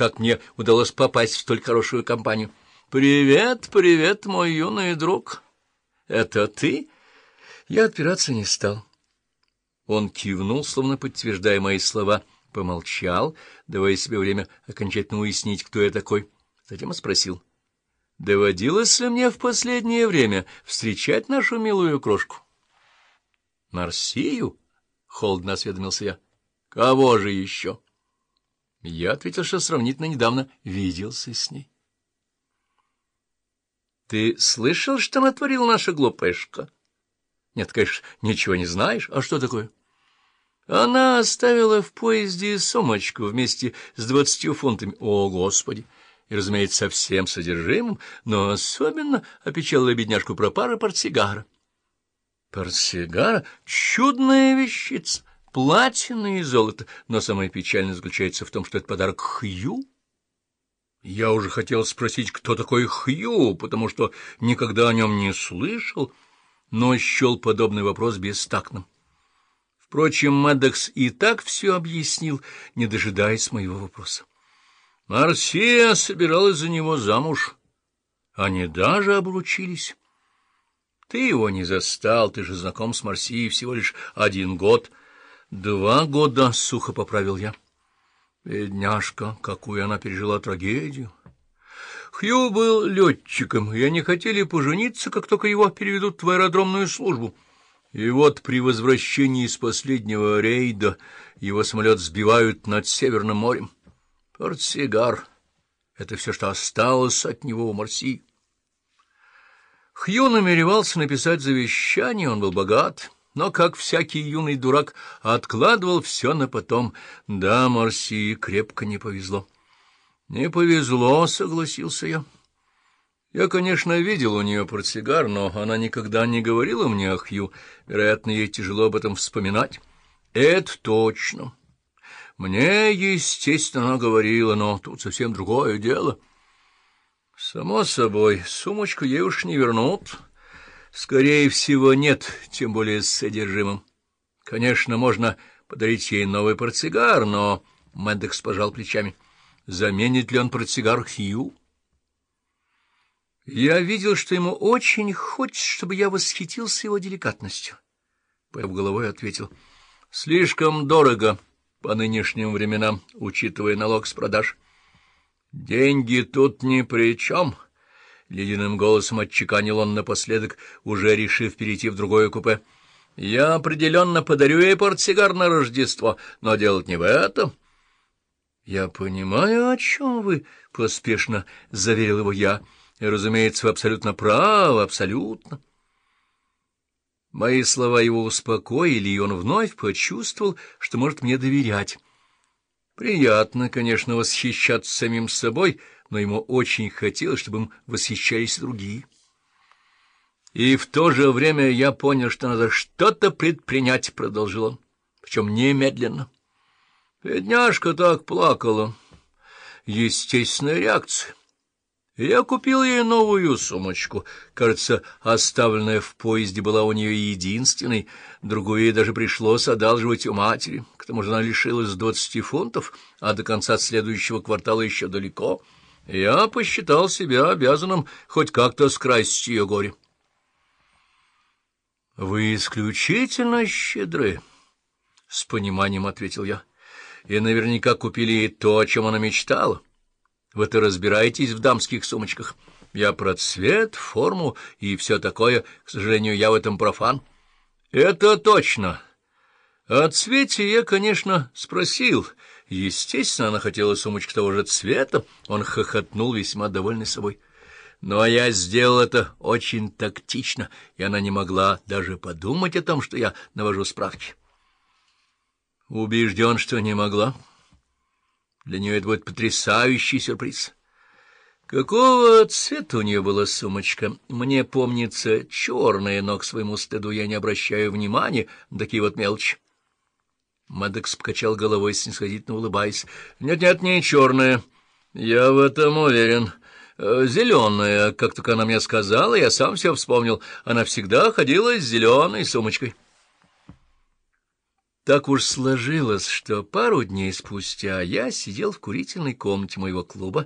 как мне удалось попасть в столь хорошую компанию. — Привет, привет, мой юный друг. — Это ты? Я отпираться не стал. Он кивнул, словно подтверждая мои слова, помолчал, давая себе время окончательно уяснить, кто я такой. Затем спросил. — Доводилось ли мне в последнее время встречать нашу милую крошку? — Марсию? — холодно осведомился я. — Кого же еще? — я ответил, что сравнительно недавно виделся с ней. — Ты слышал, что натворила наша глупышка? — Нет, конечно, ничего не знаешь. А что такое? Она оставила в поезде сумочку вместе с двадцатью фунтами. О, Господи! И, разумеется, со всем содержимым, но особенно опечалила бедняжку про пары портсигара. Портсигара — чудная вещица платина и золото, но самое печальное заключается в том, что это подарок Хью. Я уже хотел спросить, кто такой Хью, потому что никогда о нем не слышал, но счел подобный вопрос бестактным. Впрочем, Мэддокс и так все объяснил, не дожидаясь моего вопроса. Марсия собиралась за него замуж. Они даже обручились. Ты его не застал, ты же знаком с Марсией всего лишь один год —— Два года, — сухо поправил я. Бедняжка, какую она пережила трагедию. Хью был летчиком, и они хотели пожениться, как только его переведут в аэродромную службу. И вот при возвращении из последнего рейда его самолет сбивают над Северным морем. Портсигар — это все, что осталось от него у Марси. Хью намеревался написать завещание, он был богат — но, как всякий юный дурак, откладывал все на потом. Да, Марси крепко не повезло. — Не повезло, — согласился я. Я, конечно, видел у нее портсигар, но она никогда не говорила мне о Хью. Вероятно, ей тяжело об этом вспоминать. — Это точно. Мне, естественно, она говорила, но тут совсем другое дело. — Само собой, сумочку ей уж не вернут. — Скорее всего, нет, тем более с содержимым. Конечно, можно подарить ей новый портсигар, но... Мэддекс пожал плечами. Заменит ли он портсигар Хью? Я видел, что ему очень хочется, чтобы я восхитился его деликатностью. Поев головой ответил. Слишком дорого по нынешним временам, учитывая налог с продаж. Деньги тут ни при чем. —— ледяным голосом отчеканил он напоследок, уже решив перейти в другое купе. — Я определенно подарю ей портсигар на Рождество, но делать не в этом. — Я понимаю, о чем вы, — поспешно заверил его я. — разумеется, вы абсолютно правы, абсолютно. Мои слова его успокоили, и он вновь почувствовал, что может мне доверять. Приятно, конечно, восхищаться самим собой, — но ему очень хотелось, чтобы им восхищались другие. И в то же время я понял, что надо что-то предпринять, — продолжил он, — причем немедленно. Бедняжка так плакала. Естественная реакция. Я купил ей новую сумочку. Кажется, оставленная в поезде была у нее единственной. Другую ей даже пришлось одалживать у матери. К тому же она лишилась двадцати фунтов, а до конца следующего квартала еще далеко — я посчитал себя обязанным хоть как-то скрасить ее горе. — Вы исключительно щедры, — с пониманием ответил я, — и наверняка купили то, о чем она мечтала. Вы-то разбираетесь в дамских сумочках. Я про цвет, форму и все такое, к сожалению, я в этом профан. — Это точно. О цвете я, конечно, спросил, — Естественно, она хотела сумочку того же цвета. Он хохотнул, весьма довольный собой. Но я сделал это очень тактично, и она не могла даже подумать о том, что я навожу справки. Убежден, что не могла. Для нее это будет потрясающий сюрприз. Какого цвета у нее была сумочка? Мне помнится черная, но к своему стыду я не обращаю внимания на такие вот мелочи. Мэддокс покачал головой, снисходительно улыбаясь. «Нет, — Нет-нет, не черная. Я в этом уверен. Э, зеленая, как только она мне сказала, я сам все вспомнил. Она всегда ходила с зеленой сумочкой. — Так уж сложилось, что пару дней спустя я сидел в курительной комнате моего клуба